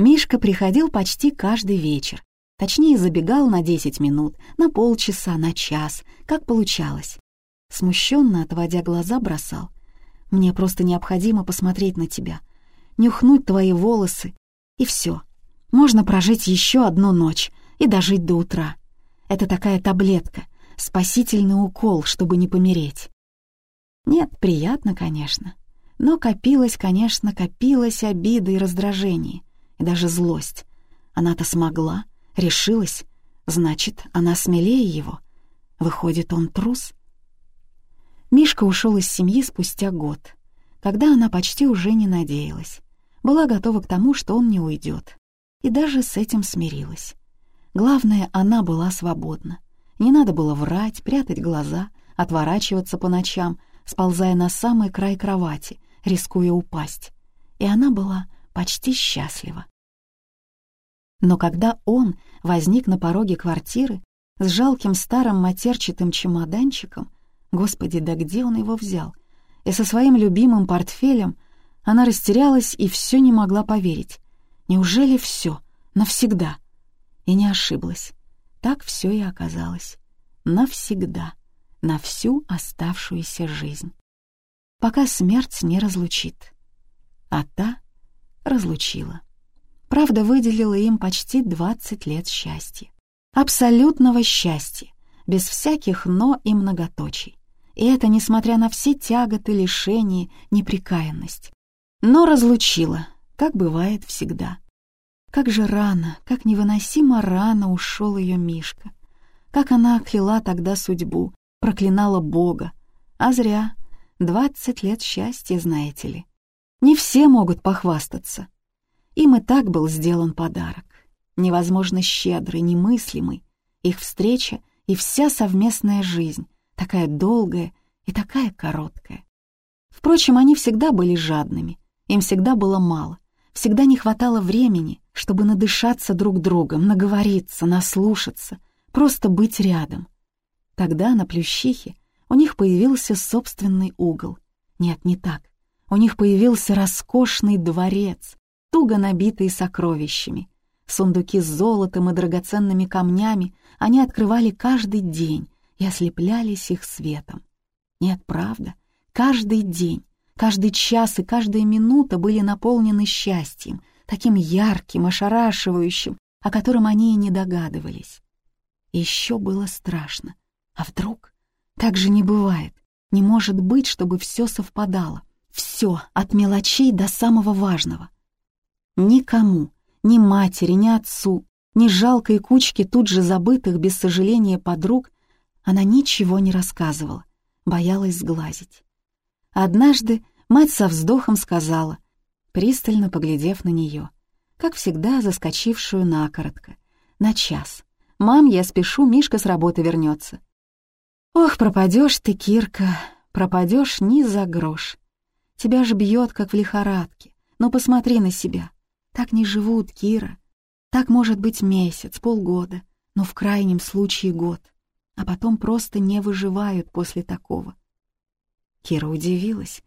Мишка приходил почти каждый вечер. Точнее, забегал на 10 минут, на полчаса, на час, как получалось. Смущенно, отводя глаза, бросал. «Мне просто необходимо посмотреть на тебя, нюхнуть твои волосы, и все. Можно прожить еще одну ночь и дожить до утра. Это такая таблетка, спасительный укол, чтобы не помереть». Нет, приятно, конечно. Но копилось, конечно, копилась обида и раздражение, и даже злость. Она-то смогла, решилась, значит, она смелее его. Выходит, он трус? Мишка ушел из семьи спустя год, когда она почти уже не надеялась. Была готова к тому, что он не уйдет. И даже с этим смирилась. Главное, она была свободна. Не надо было врать, прятать глаза, отворачиваться по ночам, сползая на самый край кровати, рискуя упасть. И она была почти счастлива. Но когда он возник на пороге квартиры с жалким старым матерчатым чемоданчиком, господи, да где он его взял, и со своим любимым портфелем, она растерялась и все не могла поверить. Неужели все? Навсегда? И не ошиблась. Так все и оказалось. Навсегда. На всю оставшуюся жизнь. Пока смерть не разлучит. А та разлучила правда выделила им почти 20 лет счастья. Абсолютного счастья, без всяких «но» и многоточий. И это несмотря на все тяготы, лишения, неприкаянность. Но разлучила, как бывает всегда. Как же рано, как невыносимо рано ушел ее Мишка. Как она кляла тогда судьбу, проклинала Бога. А зря. Двадцать лет счастья, знаете ли. Не все могут похвастаться. Им и так был сделан подарок. Невозможно щедрый, немыслимый. Их встреча и вся совместная жизнь, такая долгая и такая короткая. Впрочем, они всегда были жадными, им всегда было мало, всегда не хватало времени, чтобы надышаться друг другом, наговориться, наслушаться, просто быть рядом. Тогда на Плющихе у них появился собственный угол. Нет, не так. У них появился роскошный дворец, туго набитые сокровищами. Сундуки с золотом и драгоценными камнями они открывали каждый день и ослеплялись их светом. Нет, правда, каждый день, каждый час и каждая минута были наполнены счастьем, таким ярким, ошарашивающим, о котором они и не догадывались. еще было страшно. А вдруг? Так же не бывает. Не может быть, чтобы все совпадало. Все, от мелочей до самого важного — Никому, ни матери, ни отцу, ни жалкой кучке тут же забытых без сожаления подруг она ничего не рассказывала, боялась сглазить. Однажды мать со вздохом сказала, пристально поглядев на нее, как всегда заскочившую накоротко, на час. «Мам, я спешу, Мишка с работы вернется. «Ох, пропадешь ты, Кирка, пропадешь ни за грош. Тебя ж бьет, как в лихорадке. Но посмотри на себя. Так не живут, Кира. Так может быть месяц, полгода, но в крайнем случае год. А потом просто не выживают после такого. Кира удивилась.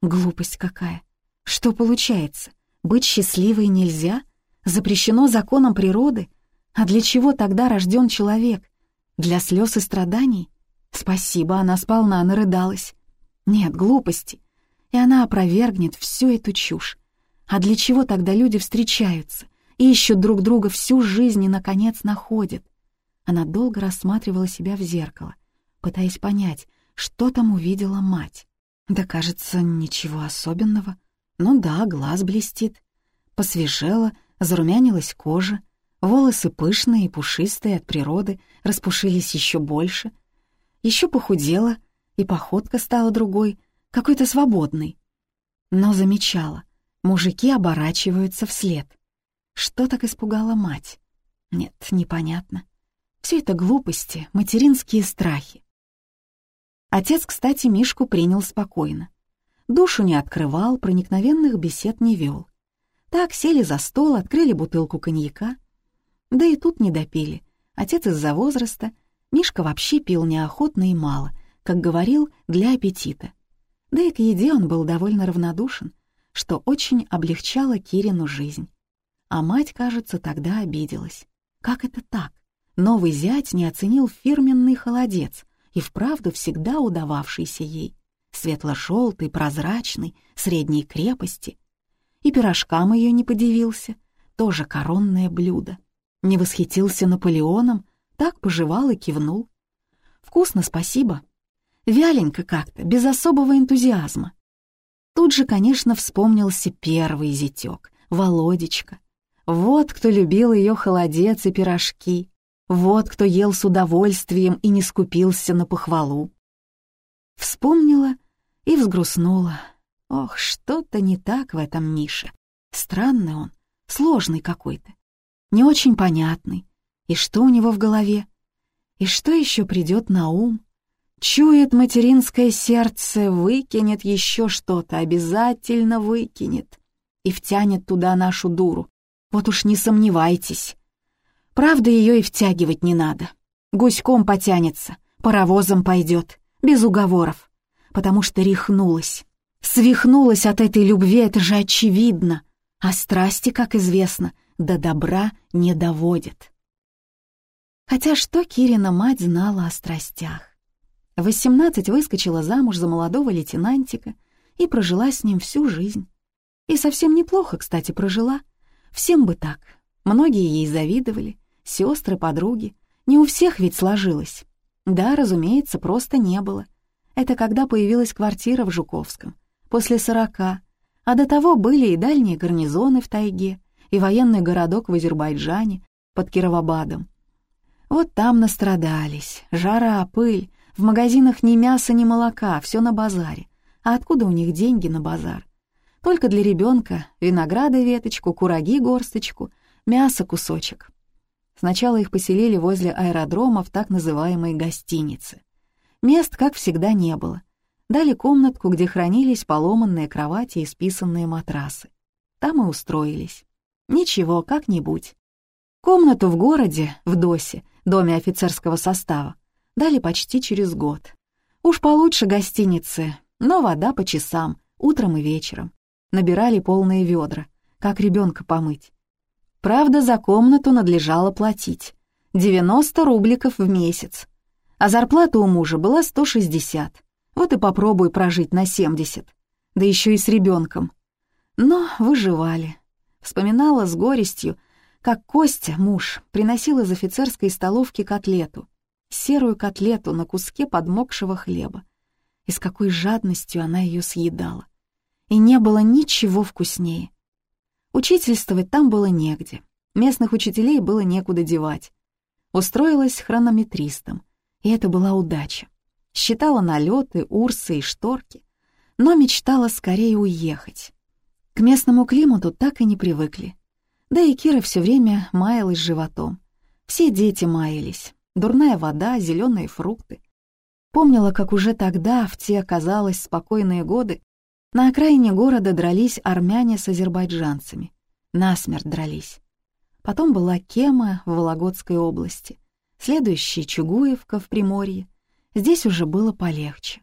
Глупость какая. Что получается? Быть счастливой нельзя? Запрещено законом природы? А для чего тогда рожден человек? Для слез и страданий? Спасибо, она сполна нарыдалась. Нет, глупости. И она опровергнет всю эту чушь. А для чего тогда люди встречаются, ищут друг друга всю жизнь и, наконец, находят? Она долго рассматривала себя в зеркало, пытаясь понять, что там увидела мать. Да, кажется, ничего особенного. Ну да, глаз блестит. Посвежела, зарумянилась кожа, волосы пышные и пушистые от природы распушились еще больше. Еще похудела, и походка стала другой, какой-то свободной. Но замечала — Мужики оборачиваются вслед. Что так испугала мать? Нет, непонятно. Все это глупости, материнские страхи. Отец, кстати, Мишку принял спокойно. Душу не открывал, проникновенных бесед не вел. Так сели за стол, открыли бутылку коньяка. Да и тут не допили. Отец из-за возраста, Мишка вообще пил неохотно и мало, как говорил, для аппетита. Да и к еде он был довольно равнодушен — что очень облегчало Кирину жизнь. А мать, кажется, тогда обиделась. Как это так? Новый зять не оценил фирменный холодец и вправду всегда удававшийся ей. Светло-желтый, прозрачный, средней крепости. И пирожкам ее не подивился, тоже коронное блюдо. Не восхитился Наполеоном, так пожевал и кивнул. «Вкусно, спасибо». Вяленько как-то, без особого энтузиазма. Тут же, конечно, вспомнился первый зятёк, Володечка. Вот кто любил ее холодец и пирожки. Вот кто ел с удовольствием и не скупился на похвалу. Вспомнила и взгрустнула. Ох, что-то не так в этом Мише. Странный он, сложный какой-то, не очень понятный. И что у него в голове? И что еще придет на ум? Чует материнское сердце, выкинет еще что-то, обязательно выкинет. И втянет туда нашу дуру. Вот уж не сомневайтесь. Правда, ее и втягивать не надо. Гуськом потянется, паровозом пойдет, без уговоров. Потому что рехнулась. Свихнулась от этой любви, это же очевидно. А страсти, как известно, до добра не доводят. Хотя что Кирина мать знала о страстях? В 18 выскочила замуж за молодого лейтенантика и прожила с ним всю жизнь. И совсем неплохо, кстати, прожила. Всем бы так. Многие ей завидовали, сестры, подруги. Не у всех ведь сложилось. Да, разумеется, просто не было. Это когда появилась квартира в Жуковском, после сорока, а до того были и дальние гарнизоны в тайге, и военный городок в Азербайджане под Кировобадом. Вот там настрадались, жара, пыль, в магазинах ни мяса, ни молока, все на базаре. А откуда у них деньги на базар? Только для ребенка винограда веточку, кураги горсточку, мясо кусочек. Сначала их поселили возле аэродрома в так называемой гостинице. Мест, как всегда, не было. Дали комнатку, где хранились поломанные кровати и списанные матрасы. Там и устроились. Ничего, как-нибудь. Комнату в городе, в ДОСе, доме офицерского состава, дали почти через год. Уж получше гостиницы, но вода по часам, утром и вечером. Набирали полные ведра, как ребенка помыть. Правда, за комнату надлежало платить. 90 рубликов в месяц. А зарплата у мужа была 160. Вот и попробуй прожить на 70. Да еще и с ребенком. Но выживали. Вспоминала с горестью, как Костя, муж, приносил из офицерской столовки котлету, серую котлету на куске подмокшего хлеба, и с какой жадностью она ее съедала. И не было ничего вкуснее. Учительствовать там было негде, местных учителей было некуда девать. Устроилась хронометристом, и это была удача. Считала налеты, урсы и шторки, но мечтала скорее уехать. К местному климату так и не привыкли. Да и Кира все время маялась животом. Все дети маялись. Дурная вода, зеленые фрукты. Помнила, как уже тогда, в те, казалось, спокойные годы, на окраине города дрались армяне с азербайджанцами. Насмерть дрались. Потом была Кема в Вологодской области, следующая Чугуевка в Приморье. Здесь уже было полегче.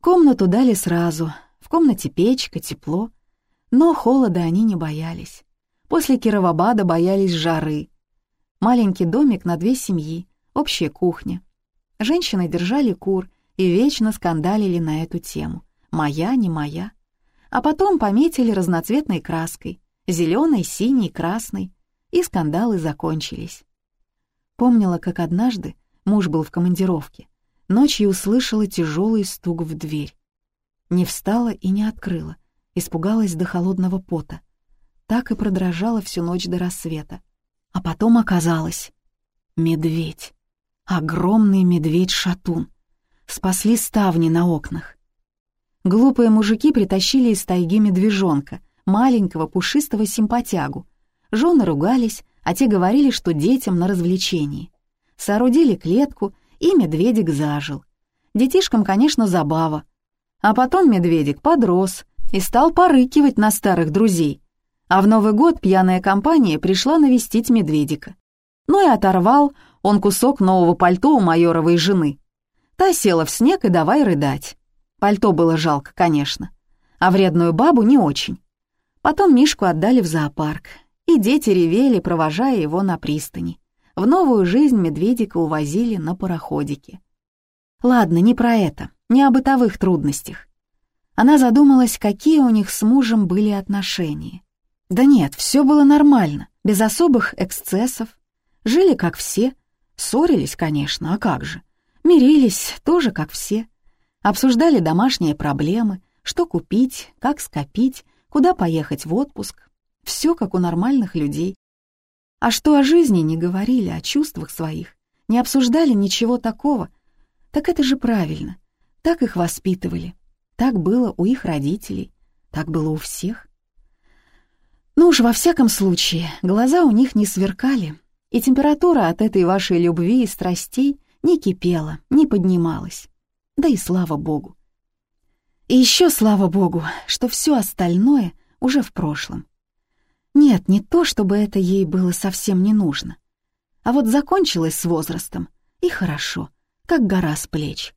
Комнату дали сразу, в комнате печка, тепло, но холода они не боялись. После Кировобада боялись жары. Маленький домик на две семьи, общая кухня. Женщины держали кур и вечно скандалили на эту тему. Моя, не моя. А потом пометили разноцветной краской. Зеленой, синей, красной. И скандалы закончились. Помнила, как однажды муж был в командировке. Ночью услышала тяжелый стук в дверь. Не встала и не открыла. Испугалась до холодного пота так и продрожала всю ночь до рассвета. А потом оказалось — медведь. Огромный медведь-шатун. Спасли ставни на окнах. Глупые мужики притащили из тайги медвежонка, маленького пушистого симпатягу. Жены ругались, а те говорили, что детям на развлечении. Соорудили клетку, и медведик зажил. Детишкам, конечно, забава. А потом медведик подрос и стал порыкивать на старых друзей — а в Новый год пьяная компания пришла навестить медведика. Ну и оторвал он кусок нового пальто у майоровой жены. Та села в снег и давай рыдать. Пальто было жалко, конечно. А вредную бабу не очень. Потом Мишку отдали в зоопарк. и дети ревели, провожая его на пристани. В новую жизнь медведика увозили на пароходике. Ладно, не про это, не о бытовых трудностях. Она задумалась, какие у них с мужем были отношения. Да нет, все было нормально, без особых эксцессов. Жили как все, ссорились, конечно, а как же. Мирились тоже как все. Обсуждали домашние проблемы, что купить, как скопить, куда поехать в отпуск. Все как у нормальных людей. А что о жизни не говорили, о чувствах своих, не обсуждали ничего такого, так это же правильно. Так их воспитывали. Так было у их родителей. Так было у всех. Ну уж во всяком случае, глаза у них не сверкали, и температура от этой вашей любви и страстей не кипела, не поднималась. Да и слава богу. И еще слава богу, что все остальное уже в прошлом. Нет, не то, чтобы это ей было совсем не нужно. А вот закончилось с возрастом, и хорошо, как гора с плеч.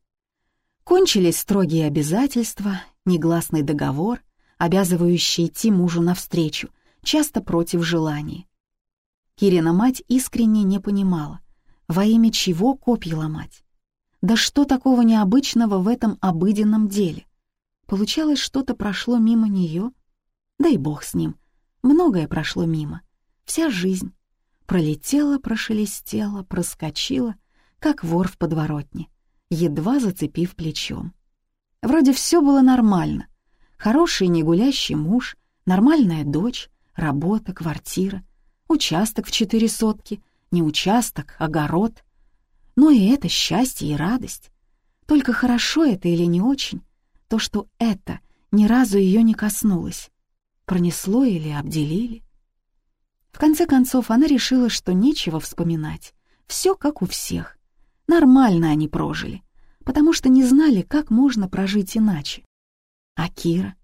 Кончились строгие обязательства, негласный договор, обязывающий идти мужу навстречу, часто против желания. Кирина мать искренне не понимала, во имя чего копья ломать. Да что такого необычного в этом обыденном деле? Получалось, что-то прошло мимо нее. Да и бог с ним. Многое прошло мимо. Вся жизнь. Пролетела, прошелестела, проскочила, как вор в подворотне, едва зацепив плечом. Вроде все было нормально. Хороший негулящий муж, нормальная дочь, работа, квартира, участок в четыре сотки, не участок, огород. Но и это счастье и радость. Только хорошо это или не очень, то, что это ни разу ее не коснулось. Пронесло или обделили. В конце концов, она решила, что нечего вспоминать. Все как у всех. Нормально они прожили, потому что не знали, как можно прожить иначе. А Кира?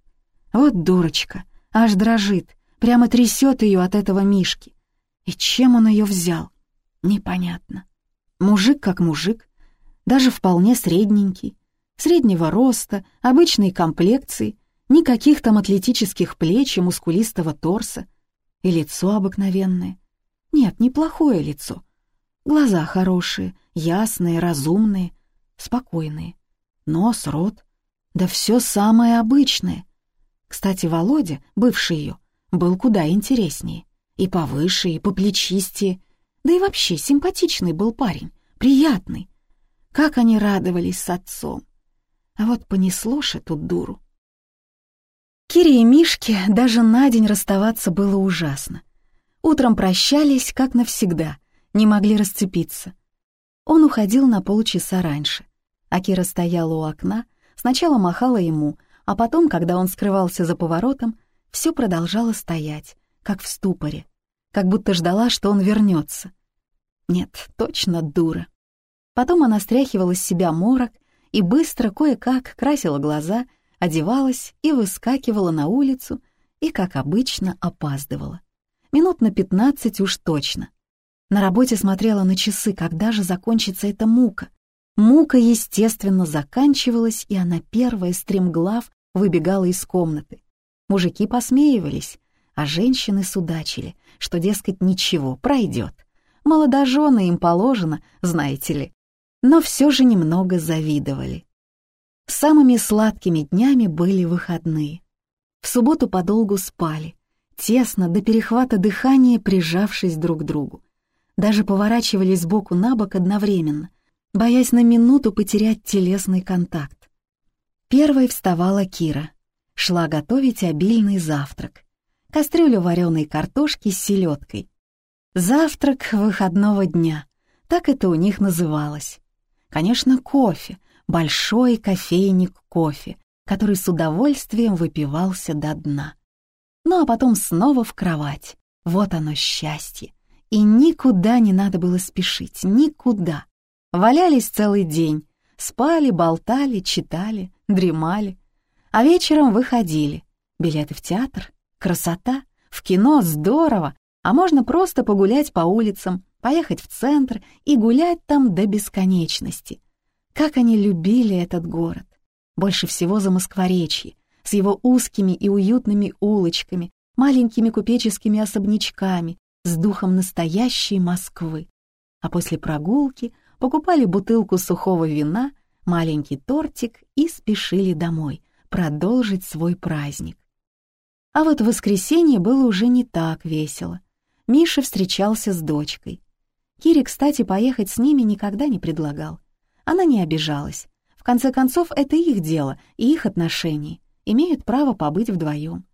Вот дурочка, аж дрожит, прямо трясет ее от этого Мишки. И чем он ее взял? Непонятно. Мужик как мужик, даже вполне средненький, среднего роста, обычной комплекции, никаких там атлетических плеч и мускулистого торса, и лицо обыкновенное. Нет, неплохое лицо. Глаза хорошие, ясные, разумные, спокойные. Нос, рот, да все самое обычное. Кстати, Володя, бывший ее, был куда интереснее. И повыше, и поплечистее. Да и вообще симпатичный был парень, приятный. Как они радовались с отцом. А вот понесло ж эту дуру. Кире и Мишке даже на день расставаться было ужасно. Утром прощались, как навсегда, не могли расцепиться. Он уходил на полчаса раньше, а Кира стояла у окна, сначала махала ему, а потом, когда он скрывался за поворотом, все продолжало стоять, как в ступоре, как будто ждала, что он вернется. Нет, точно дура. Потом она стряхивала с себя морок и быстро кое-как красила глаза, одевалась и выскакивала на улицу, и, как обычно, опаздывала. Минут на пятнадцать уж точно. На работе смотрела на часы, когда же закончится эта мука. Мука, естественно, заканчивалась, и она первая, стремглав, выбегала из комнаты. Мужики посмеивались, а женщины судачили, что, дескать, ничего, пройдет. Молодожены им положено, знаете ли. Но все же немного завидовали. Самыми сладкими днями были выходные. В субботу подолгу спали, тесно до перехвата дыхания прижавшись друг к другу. Даже поворачивались сбоку на бок одновременно, боясь на минуту потерять телесный контакт. Первой вставала Кира. Шла готовить обильный завтрак кастрюлю вареной картошки с селедкой. Завтрак выходного дня, так это у них называлось. Конечно, кофе, большой кофейник кофе, который с удовольствием выпивался до дна. Ну а потом снова в кровать. Вот оно счастье. И никуда не надо было спешить, никуда. Валялись целый день, спали, болтали, читали, дремали. А вечером выходили. Билеты в театр, Красота! В кино здорово! А можно просто погулять по улицам, поехать в центр и гулять там до бесконечности. Как они любили этот город! Больше всего за Москворечье, с его узкими и уютными улочками, маленькими купеческими особнячками с духом настоящей Москвы. А после прогулки покупали бутылку сухого вина, маленький тортик и спешили домой продолжить свой праздник. А вот в воскресенье было уже не так весело. Миша встречался с дочкой. Кире, кстати, поехать с ними никогда не предлагал. Она не обижалась. В конце концов, это их дело и их отношения. Имеют право побыть вдвоем.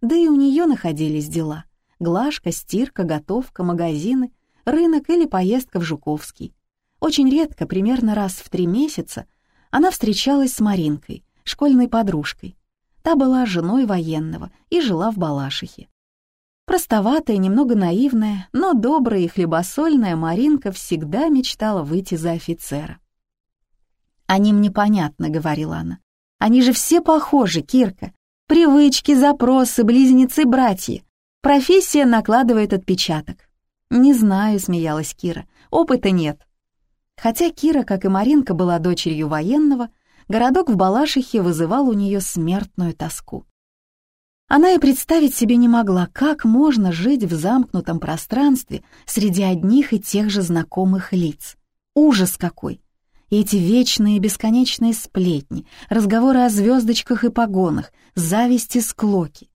Да и у нее находились дела. Глажка, стирка, готовка, магазины, рынок или поездка в Жуковский. Очень редко, примерно раз в три месяца, она встречалась с Маринкой, школьной подружкой. Та была женой военного и жила в Балашихе. Простоватая, немного наивная, но добрая и хлебосольная Маринка всегда мечтала выйти за офицера. «Они мне понятно», — говорила она. «Они же все похожи, Кирка. Привычки, запросы, близнецы-братья. Профессия накладывает отпечаток». «Не знаю», — смеялась Кира, — «опыта нет». Хотя Кира, как и Маринка, была дочерью военного, городок в Балашихе вызывал у нее смертную тоску. Она и представить себе не могла, как можно жить в замкнутом пространстве среди одних и тех же знакомых лиц. Ужас какой! Эти вечные бесконечные сплетни, разговоры о звездочках и погонах, зависти, склоки.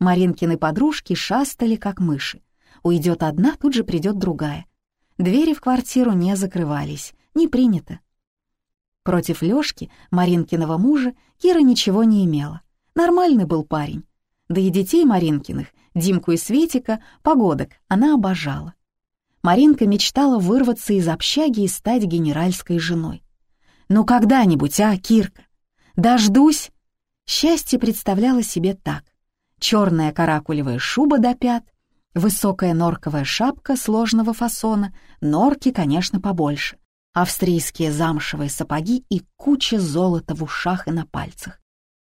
Маринкины подружки шастали, как мыши. Уйдет одна, тут же придет другая. Двери в квартиру не закрывались, не принято. Против Лёшки, Маринкиного мужа, Кира ничего не имела. Нормальный был парень, да и детей Маринкиных, Димку и Светика, погодок, она обожала. Маринка мечтала вырваться из общаги и стать генеральской женой. «Ну когда-нибудь, а, Кирка? Дождусь!» Счастье представляло себе так. Черная каракулевая шуба до пят, высокая норковая шапка сложного фасона, норки, конечно, побольше, австрийские замшевые сапоги и куча золота в ушах и на пальцах.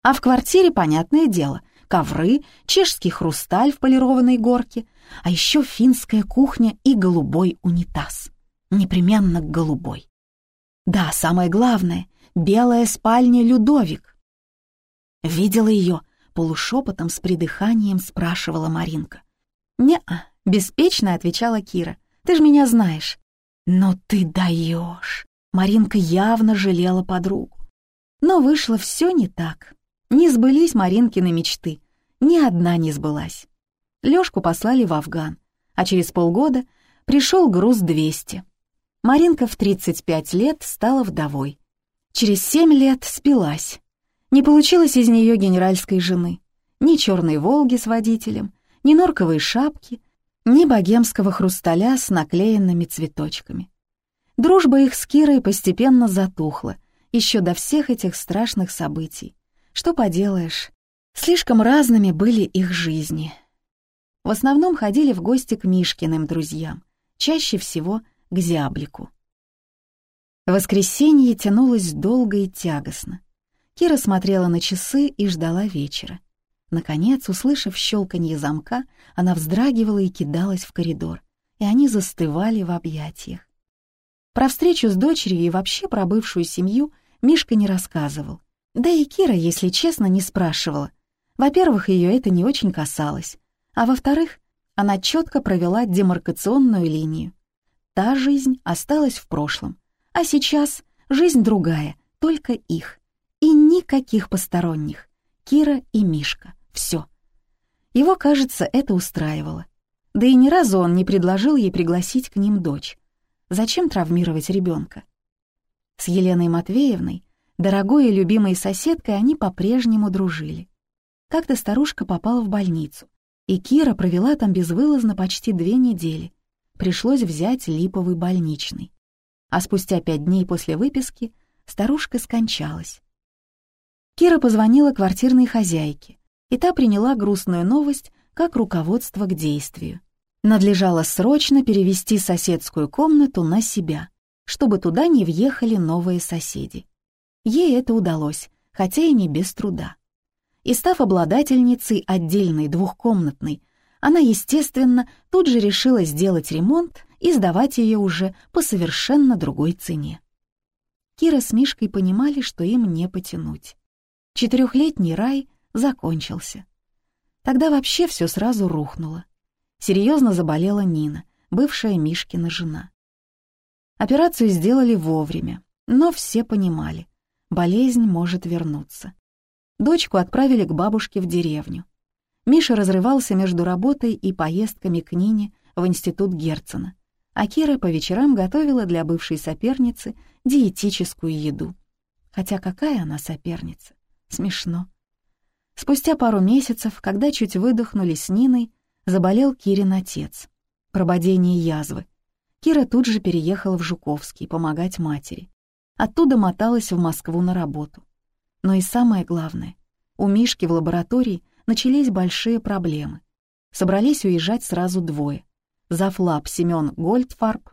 А в квартире, понятное дело, ковры, чешский хрусталь в полированной горке, а еще финская кухня и голубой унитаз. Непременно голубой. Да, самое главное — белая спальня Людовик. Видела ее, полушепотом с придыханием спрашивала Маринка. «Не-а», — беспечно отвечала Кира. «Ты ж меня знаешь». «Но ты даешь!» Маринка явно жалела подругу. Но вышло все не так. Не сбылись Маринкины мечты. Ни одна не сбылась. Лёшку послали в Афган, а через полгода пришел груз 200. Маринка в 35 лет стала вдовой. Через 7 лет спилась. Не получилось из нее генеральской жены. Ни черной «Волги» с водителем, ни норковой шапки, ни богемского хрусталя с наклеенными цветочками. Дружба их с Кирой постепенно затухла, еще до всех этих страшных событий. Что поделаешь, слишком разными были их жизни. В основном ходили в гости к Мишкиным друзьям, чаще всего к зяблику. Воскресенье тянулось долго и тягостно. Кира смотрела на часы и ждала вечера. Наконец, услышав щелканье замка, она вздрагивала и кидалась в коридор, и они застывали в объятиях. Про встречу с дочерью и вообще про бывшую семью Мишка не рассказывал. Да и Кира, если честно, не спрашивала. Во-первых, ее это не очень касалось, а во-вторых, она четко провела демаркационную линию. Та жизнь осталась в прошлом, а сейчас жизнь другая, только их. И никаких посторонних. Кира и Мишка. Все. Его, кажется, это устраивало. Да и ни разу он не предложил ей пригласить к ним дочь. Зачем травмировать ребенка? С Еленой Матвеевной Дорогой и любимой соседкой они по-прежнему дружили. Как-то старушка попала в больницу, и Кира провела там безвылазно почти две недели. Пришлось взять липовый больничный. А спустя пять дней после выписки старушка скончалась. Кира позвонила квартирной хозяйке, и та приняла грустную новость как руководство к действию. Надлежало срочно перевести соседскую комнату на себя, чтобы туда не въехали новые соседи. Ей это удалось, хотя и не без труда. И став обладательницей отдельной двухкомнатной, она, естественно, тут же решила сделать ремонт и сдавать ее уже по совершенно другой цене. Кира с Мишкой понимали, что им не потянуть. Четырехлетний рай закончился. Тогда вообще все сразу рухнуло. Серьезно заболела Нина, бывшая Мишкина жена. Операцию сделали вовремя, но все понимали, болезнь может вернуться. Дочку отправили к бабушке в деревню. Миша разрывался между работой и поездками к Нине в институт Герцена, а Кира по вечерам готовила для бывшей соперницы диетическую еду. Хотя какая она соперница? Смешно. Спустя пару месяцев, когда чуть выдохнули с Ниной, заболел Кирин отец. Прободение язвы. Кира тут же переехала в Жуковский помогать матери. Оттуда моталась в Москву на работу. Но и самое главное, у Мишки в лаборатории начались большие проблемы. Собрались уезжать сразу двое. Зафлаб Семён Гольдфарб,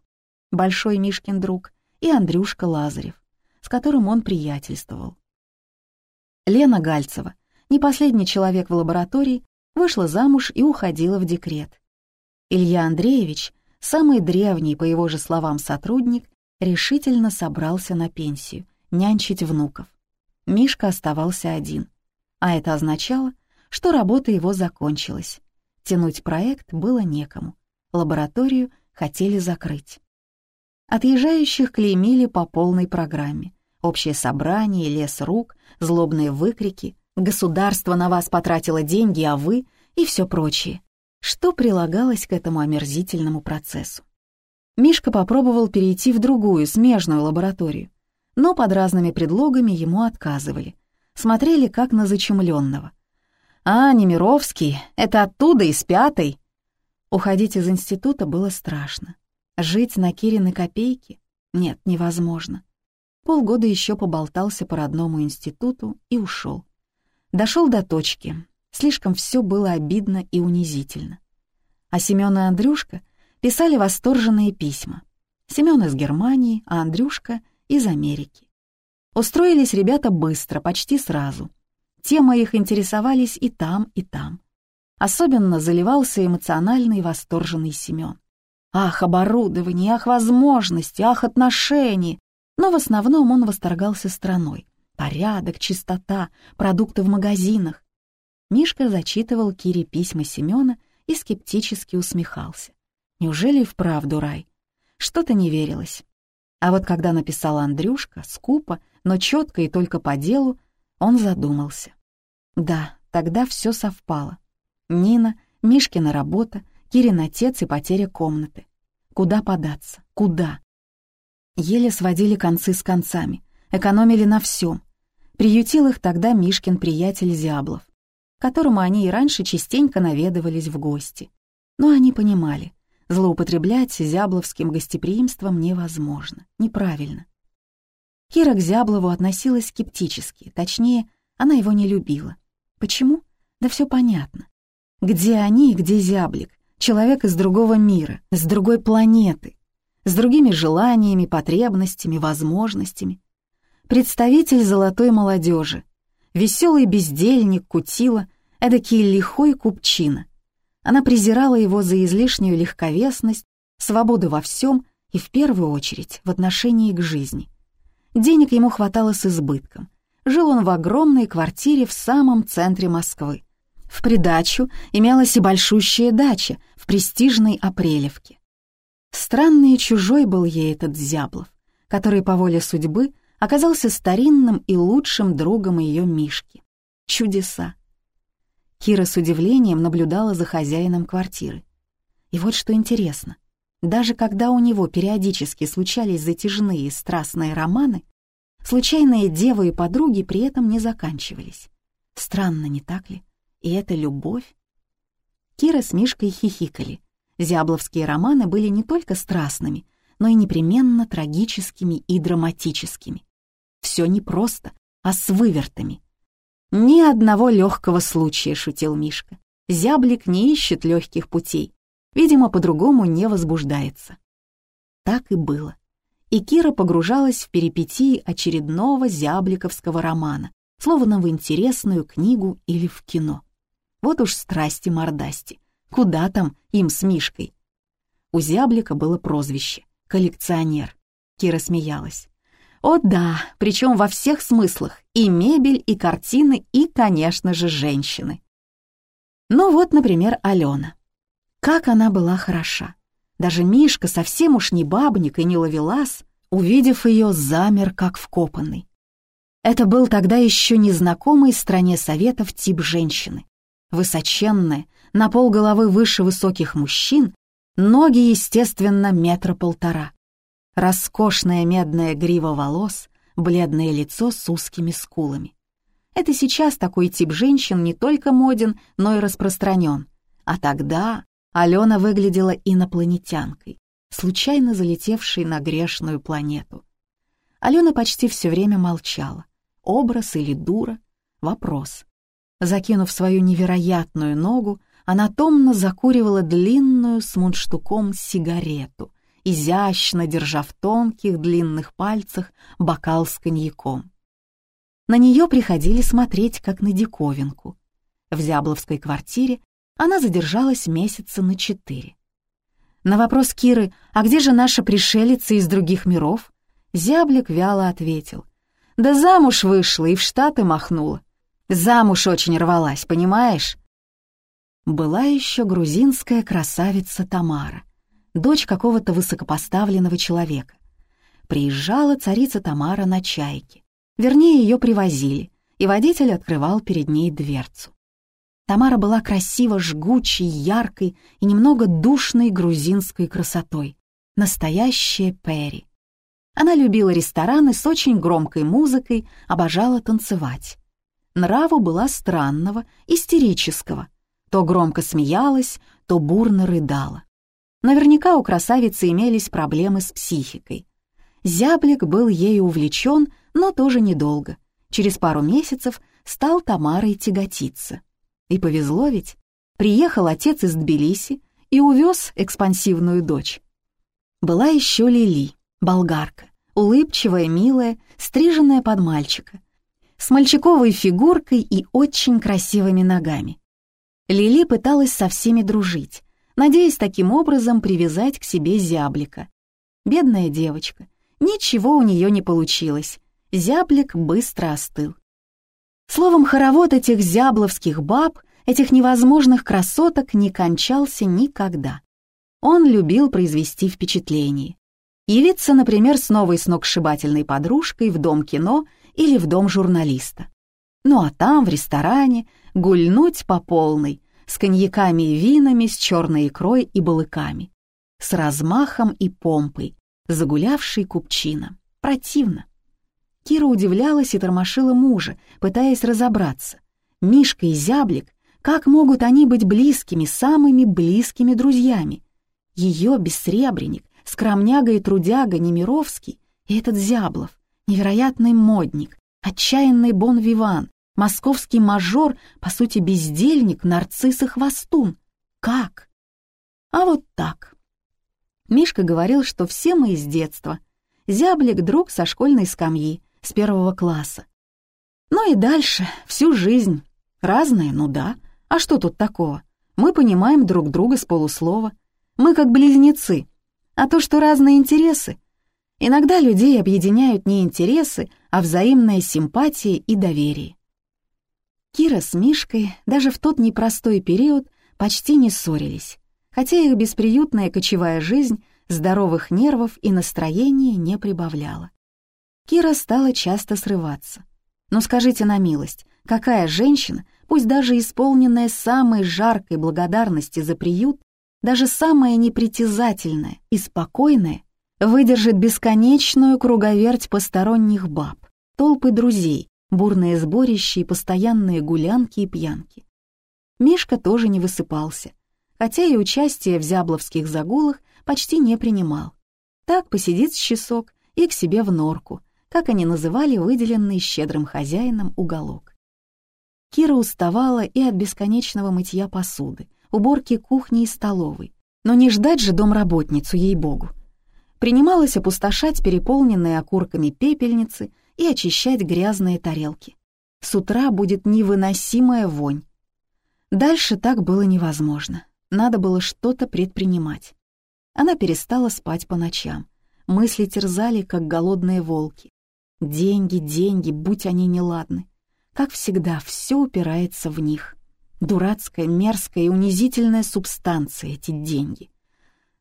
большой Мишкин друг, и Андрюшка Лазарев, с которым он приятельствовал. Лена Гальцева, не последний человек в лаборатории, вышла замуж и уходила в декрет. Илья Андреевич, самый древний, по его же словам, сотрудник, решительно собрался на пенсию, нянчить внуков. Мишка оставался один. А это означало, что работа его закончилась. Тянуть проект было некому. Лабораторию хотели закрыть. Отъезжающих клеймили по полной программе. Общее собрание, лес рук, злобные выкрики, государство на вас потратило деньги, а вы и все прочее. Что прилагалось к этому омерзительному процессу? Мишка попробовал перейти в другую, смежную лабораторию, но под разными предлогами ему отказывали. Смотрели как на зачумленного. «А, Немировский, это оттуда, из пятой!» Уходить из института было страшно. Жить на Кирины копейки? Нет, невозможно. Полгода еще поболтался по родному институту и ушел. Дошел до точки. Слишком все было обидно и унизительно. А Семен и Андрюшка писали восторженные письма. Семен из Германии, а Андрюшка из Америки. Устроились ребята быстро, почти сразу. Темы их интересовались и там, и там. Особенно заливался эмоциональный восторженный Семен. Ах, оборудование, ах, возможности, ах, отношения. Но в основном он восторгался страной. Порядок, чистота, продукты в магазинах. Мишка зачитывал Кире письма Семена и скептически усмехался. Неужели и вправду рай? Что-то не верилось. А вот когда написал Андрюшка, скупо, но четко и только по делу, он задумался. Да, тогда все совпало. Нина, Мишкина работа, Кирин отец и потеря комнаты. Куда податься? Куда? Еле сводили концы с концами, экономили на всем. Приютил их тогда Мишкин приятель Зяблов, которому они и раньше частенько наведывались в гости. Но они понимали, злоупотреблять зябловским гостеприимством невозможно, неправильно. Кира к Зяблову относилась скептически, точнее, она его не любила. Почему? Да все понятно. Где они и где зяблик? Человек из другого мира, с другой планеты, с другими желаниями, потребностями, возможностями. Представитель золотой молодежи, веселый бездельник, кутила, эдакий лихой купчина. Она презирала его за излишнюю легковесность, свободу во всем и в первую очередь в отношении к жизни. Денег ему хватало с избытком. Жил он в огромной квартире в самом центре Москвы. В придачу имелась и большущая дача в престижной Апрелевке. Странный и чужой был ей этот Зяблов, который по воле судьбы оказался старинным и лучшим другом ее Мишки. Чудеса. Кира с удивлением наблюдала за хозяином квартиры. И вот что интересно. Даже когда у него периодически случались затяжные страстные романы, случайные девы и подруги при этом не заканчивались. Странно, не так ли? И это любовь? Кира с Мишкой хихикали. Зябловские романы были не только страстными, но и непременно трагическими и драматическими. Все не просто, а с вывертами. Ни одного легкого случая, шутил Мишка. Зяблик не ищет легких путей, видимо, по-другому не возбуждается. Так и было. И Кира погружалась в перипетии очередного зябликовского романа, словно в интересную книгу или в кино. Вот уж страсти-мордасти. Куда там им с Мишкой? У зяблика было прозвище — коллекционер. Кира смеялась. О да, причем во всех смыслах. И мебель, и картины, и, конечно же, женщины. Ну вот, например, Алена. Как она была хороша. Даже Мишка, совсем уж не бабник и не ловелас, увидев ее, замер как вкопанный. Это был тогда еще незнакомый стране советов тип женщины. Высоченная, на полголовы выше высоких мужчин, ноги, естественно, метра полтора. Роскошная медная грива волос, бледное лицо с узкими скулами. Это сейчас такой тип женщин не только моден, но и распространен. А тогда Алена выглядела инопланетянкой, случайно залетевшей на грешную планету. Алена почти все время молчала. Образ или дура — вопрос. Закинув свою невероятную ногу, она томно закуривала длинную с мундштуком сигарету, изящно держа в тонких длинных пальцах бокал с коньяком. На нее приходили смотреть, как на диковинку. В Зябловской квартире она задержалась месяца на четыре. На вопрос Киры «А где же наша пришелица из других миров?» Зяблик вяло ответил. «Да замуж вышла и в Штаты махнула. Замуж очень рвалась, понимаешь?» Была еще грузинская красавица Тамара, дочь какого-то высокопоставленного человека. Приезжала царица Тамара на чайке. Вернее, ее привозили, и водитель открывал перед ней дверцу. Тамара была красиво жгучей, яркой и немного душной грузинской красотой. Настоящая Перри. Она любила рестораны с очень громкой музыкой, обожала танцевать. Нраву была странного, истерического. То громко смеялась, то бурно рыдала. Наверняка у красавицы имелись проблемы с психикой. Зяблик был ею увлечен, но тоже недолго. Через пару месяцев стал Тамарой тяготиться. И повезло ведь. Приехал отец из Тбилиси и увез экспансивную дочь. Была еще Лили, болгарка, улыбчивая, милая, стриженная под мальчика, с мальчиковой фигуркой и очень красивыми ногами. Лили пыталась со всеми дружить, надеясь таким образом привязать к себе зяблика. Бедная девочка, ничего у нее не получилось, зяблик быстро остыл. Словом, хоровод этих зябловских баб, этих невозможных красоток не кончался никогда. Он любил произвести впечатление. Явиться, например, с новой сногсшибательной подружкой в дом кино или в дом журналиста. Ну а там, в ресторане, гульнуть по полной, с коньяками и винами, с черной икрой и балыками, с размахом и помпой, загулявший купчина. Противно. Кира удивлялась и тормошила мужа, пытаясь разобраться. Мишка и Зяблик, как могут они быть близкими, самыми близкими друзьями? Ее бессребренник, скромняга и трудяга Немировский и этот Зяблов, невероятный модник, отчаянный бон-виван, московский мажор, по сути бездельник, нарцисс и хвостун. Как? А вот так. Мишка говорил, что все мы из детства. Зяблик — друг со школьной скамьи, с первого класса. Ну и дальше, всю жизнь. Разные, ну да. А что тут такого? Мы понимаем друг друга с полуслова. Мы как близнецы. А то, что разные интересы. Иногда людей объединяют не интересы, а взаимная симпатия и доверие. Кира с Мишкой даже в тот непростой период почти не ссорились, хотя их бесприютная кочевая жизнь здоровых нервов и настроения не прибавляла. Кира стала часто срываться. Но скажите на милость, какая женщина, пусть даже исполненная самой жаркой благодарности за приют, даже самая непритязательная и спокойная, выдержит бесконечную круговерть посторонних баб, толпы друзей, бурные сборища и постоянные гулянки и пьянки. Мишка тоже не высыпался, хотя и участие в зябловских загулах почти не принимал. Так посидит с часок и к себе в норку, как они называли выделенный щедрым хозяином уголок. Кира уставала и от бесконечного мытья посуды, уборки кухни и столовой, но не ждать же домработницу, ей-богу. Принималась опустошать переполненные окурками пепельницы и очищать грязные тарелки. С утра будет невыносимая вонь. Дальше так было невозможно. Надо было что-то предпринимать. Она перестала спать по ночам. Мысли терзали, как голодные волки. Деньги, деньги, будь они неладны. Как всегда, все упирается в них. Дурацкая, мерзкая и унизительная субстанция эти деньги.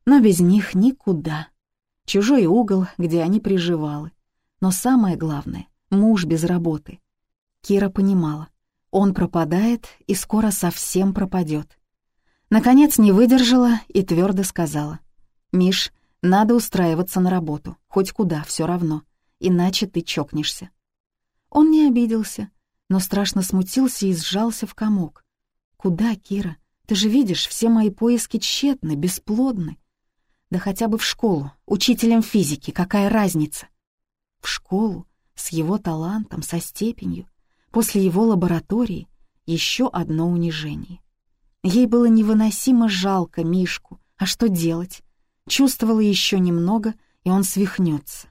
Но без них никуда. Чужой угол, где они приживалы. Но самое главное — муж без работы. Кира понимала, он пропадает и скоро совсем пропадет. Наконец не выдержала и твердо сказала. «Миш, надо устраиваться на работу, хоть куда, все равно, иначе ты чокнешься». Он не обиделся, но страшно смутился и сжался в комок. «Куда, Кира? Ты же видишь, все мои поиски тщетны, бесплодны. Да хотя бы в школу, учителем физики, какая разница?» В школу, с его талантом, со степенью, после его лаборатории, еще одно унижение. Ей было невыносимо жалко Мишку, а что делать? Чувствовала еще немного, и он свихнется.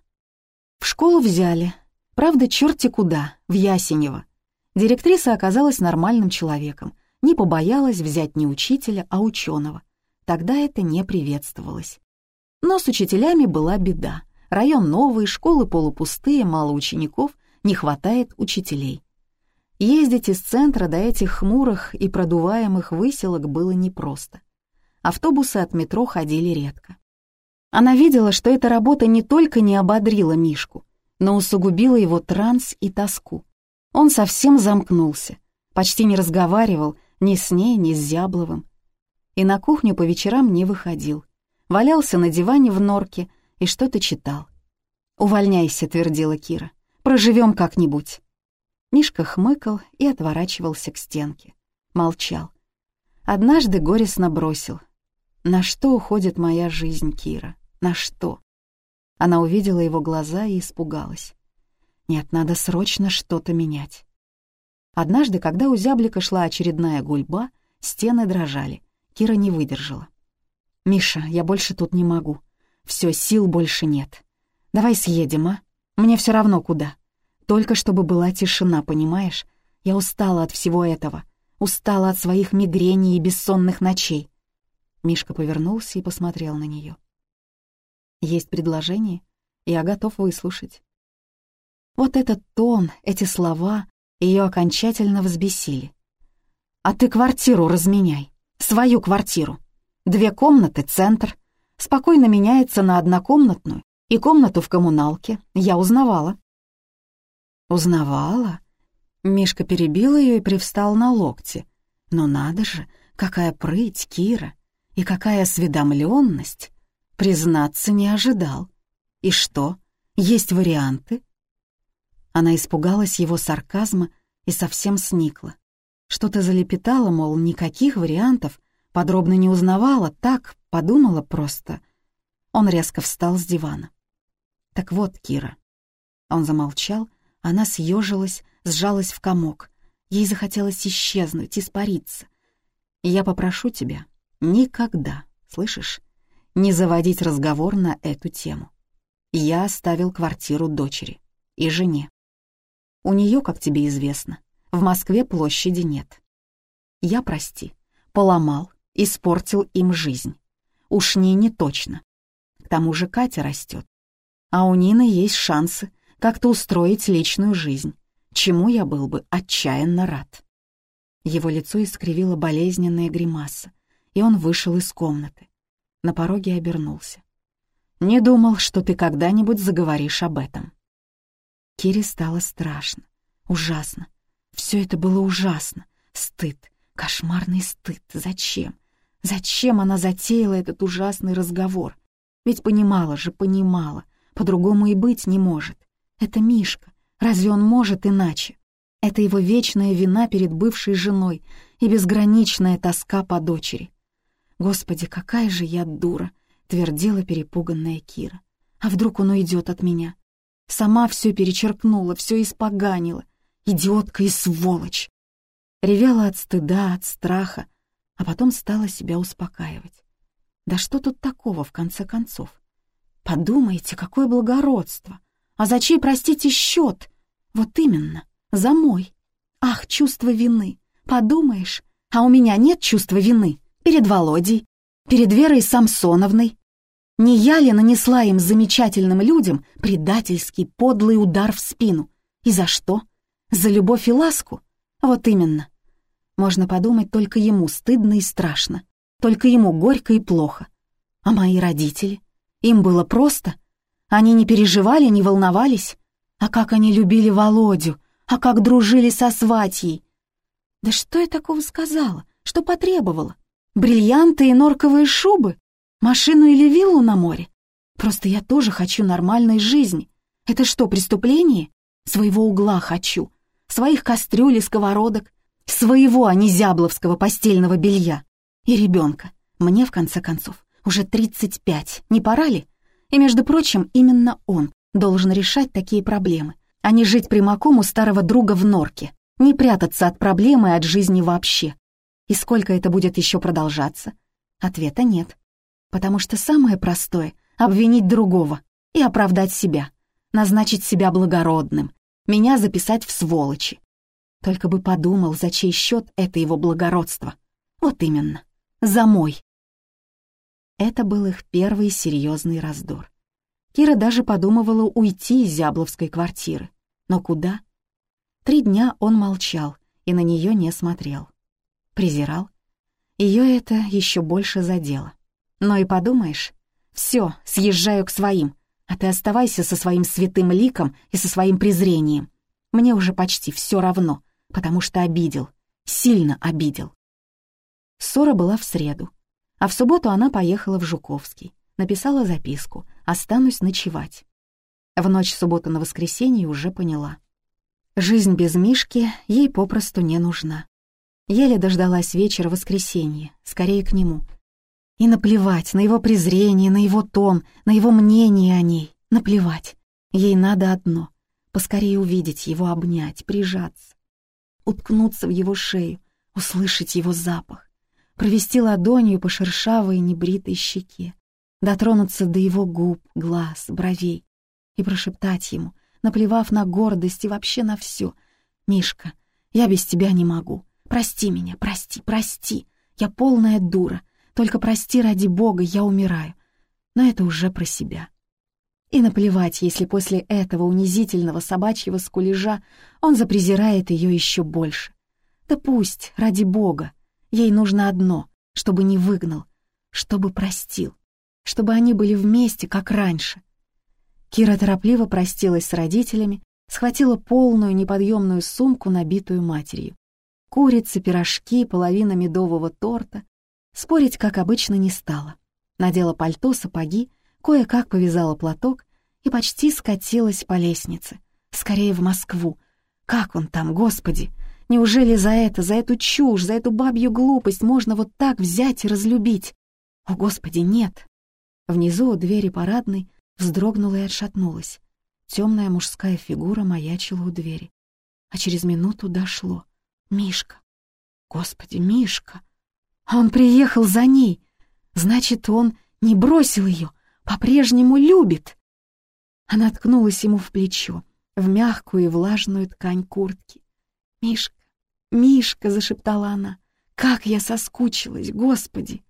В школу взяли. Правда, черти куда, в Ясенево. Директриса оказалась нормальным человеком, не побоялась взять не учителя, а ученого. Тогда это не приветствовалось. Но с учителями была беда. Район новый, школы полупустые, мало учеников, не хватает учителей. Ездить из центра до этих хмурых и продуваемых выселок было непросто. Автобусы от метро ходили редко. Она видела, что эта работа не только не ободрила Мишку, но усугубила его транс и тоску. Он совсем замкнулся, почти не разговаривал ни с ней, ни с Зябловым. И на кухню по вечерам не выходил. Валялся на диване в норке и что-то читал. «Увольняйся», — твердила Кира. «Проживем как-нибудь». Мишка хмыкал и отворачивался к стенке. Молчал. Однажды горестно бросил. «На что уходит моя жизнь, Кира? На что?» Она увидела его глаза и испугалась. «Нет, надо срочно что-то менять». Однажды, когда у зяблика шла очередная гульба, стены дрожали. Кира не выдержала. «Миша, я больше тут не могу. Все, сил больше нет. Давай съедем, а? Мне все равно куда». Только чтобы была тишина, понимаешь? Я устала от всего этого. Устала от своих мигрений и бессонных ночей. Мишка повернулся и посмотрел на нее. Есть предложение? Я готов выслушать. Вот этот тон, эти слова ее окончательно взбесили. А ты квартиру разменяй. Свою квартиру. Две комнаты, центр. Спокойно меняется на однокомнатную и комнату в коммуналке. Я узнавала. Узнавала? Мишка перебил ее и привстал на локте. Но надо же, какая прыть, Кира, и какая осведомленность. Признаться не ожидал. И что, есть варианты? Она испугалась его сарказма и совсем сникла. Что-то залепетала, мол, никаких вариантов, подробно не узнавала, так, подумала просто. Он резко встал с дивана. «Так вот, Кира». Он замолчал, она съежилась, сжалась в комок. Ей захотелось исчезнуть, испариться. «Я попрошу тебя никогда, слышишь, не заводить разговор на эту тему. Я оставил квартиру дочери и жене. У нее, как тебе известно, в Москве площади нет. Я, прости, поломал, испортил им жизнь. Уж не не точно. К тому же Катя растет. А у Нины есть шансы как-то устроить личную жизнь, чему я был бы отчаянно рад. Его лицо искривило болезненная гримаса, и он вышел из комнаты. На пороге обернулся. «Не думал, что ты когда-нибудь заговоришь об этом». Кире стало страшно, ужасно. Все это было ужасно. Стыд, кошмарный стыд. Зачем? Зачем она затеяла этот ужасный разговор? Ведь понимала же, понимала, по-другому и быть не может. Это Мишка. Разве он может иначе? Это его вечная вина перед бывшей женой и безграничная тоска по дочери. «Господи, какая же я дура!» — твердила перепуганная Кира. «А вдруг он уйдет от меня?» Сама все перечеркнула, все испоганила. Идиотка и сволочь! Ревела от стыда, от страха, а потом стала себя успокаивать. Да что тут такого, в конце концов? Подумайте, какое благородство! А за чей, простите, счет? Вот именно, за мой. Ах, чувство вины. Подумаешь, а у меня нет чувства вины. Перед Володей, перед Верой Самсоновной. Не я ли нанесла им замечательным людям предательский подлый удар в спину? И за что? За любовь и ласку? Вот именно. Можно подумать, только ему стыдно и страшно. Только ему горько и плохо. А мои родители? Им было просто. Они не переживали, не волновались. А как они любили Володю, а как дружили со сватьей. Да что я такого сказала? Что потребовала? Бриллианты и норковые шубы? Машину или виллу на море? Просто я тоже хочу нормальной жизни. Это что, преступление? Своего угла хочу. Своих кастрюль и сковородок. Своего, а не зябловского постельного белья. И ребенка. Мне, в конце концов, уже 35. Не пора ли? И, между прочим, именно он должен решать такие проблемы, а не жить прямиком у старого друга в норке, не прятаться от проблемы и от жизни вообще. И сколько это будет еще продолжаться? Ответа нет. Потому что самое простое — обвинить другого и оправдать себя, назначить себя благородным, меня записать в сволочи. Только бы подумал, за чей счет это его благородство. Вот именно, за мой. Это был их первый серьезный раздор. Кира даже подумывала уйти из Зябловской квартиры. Но куда? Три дня он молчал и на нее не смотрел. Презирал. Ее это еще больше задело. Но и подумаешь, все, съезжаю к своим, а ты оставайся со своим святым ликом и со своим презрением. Мне уже почти все равно, потому что обидел, сильно обидел. Ссора была в среду, а в субботу она поехала в Жуковский, написала записку «Останусь ночевать». В ночь субботы на воскресенье уже поняла. Жизнь без Мишки ей попросту не нужна. Еле дождалась вечера воскресенья, скорее к нему. И наплевать на его презрение, на его тон, на его мнение о ней. Наплевать. Ей надо одно — поскорее увидеть его, обнять, прижаться. Уткнуться в его шею, услышать его запах провести ладонью по шершавой небритой щеке, дотронуться до его губ, глаз, бровей и прошептать ему, наплевав на гордость и вообще на все. «Мишка, я без тебя не могу. Прости меня, прости, прости. Я полная дура. Только прости ради Бога, я умираю. Но это уже про себя». И наплевать, если после этого унизительного собачьего скулежа он запрезирает ее еще больше. Да пусть, ради Бога. Ей нужно одно, чтобы не выгнал, чтобы простил, чтобы они были вместе, как раньше. Кира торопливо простилась с родителями, схватила полную неподъемную сумку, набитую матерью. Курицы, пирожки, половина медового торта. Спорить, как обычно, не стала. Надела пальто, сапоги, кое-как повязала платок и почти скатилась по лестнице. Скорее в Москву. Как он там, господи? Неужели за это, за эту чушь, за эту бабью глупость можно вот так взять и разлюбить? О, Господи, нет! Внизу у двери парадной вздрогнула и отшатнулась. Темная мужская фигура маячила у двери. А через минуту дошло. Мишка. Господи, Мишка! А он приехал за ней. Значит, он не бросил ее, по-прежнему любит. Она ткнулась ему в плечо, в мягкую и влажную ткань куртки. «Мишка, «Мишка!» — зашептала она. «Как я соскучилась, Господи!»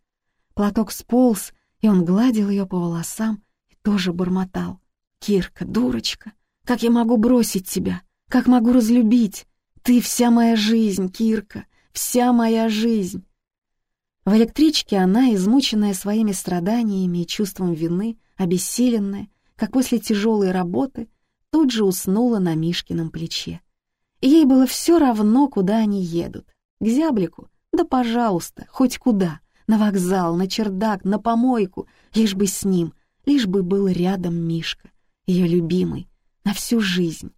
Платок сполз, и он гладил ее по волосам и тоже бормотал. «Кирка, дурочка, как я могу бросить тебя? Как могу разлюбить? Ты вся моя жизнь, Кирка, вся моя жизнь!» В электричке она, измученная своими страданиями и чувством вины, обессиленная, как после тяжелой работы, тут же уснула на Мишкином плече. Ей было все равно, куда они едут. К зяблику? Да пожалуйста, хоть куда. На вокзал, на чердак, на помойку. Лишь бы с ним, лишь бы был рядом Мишка, ее любимый, на всю жизнь.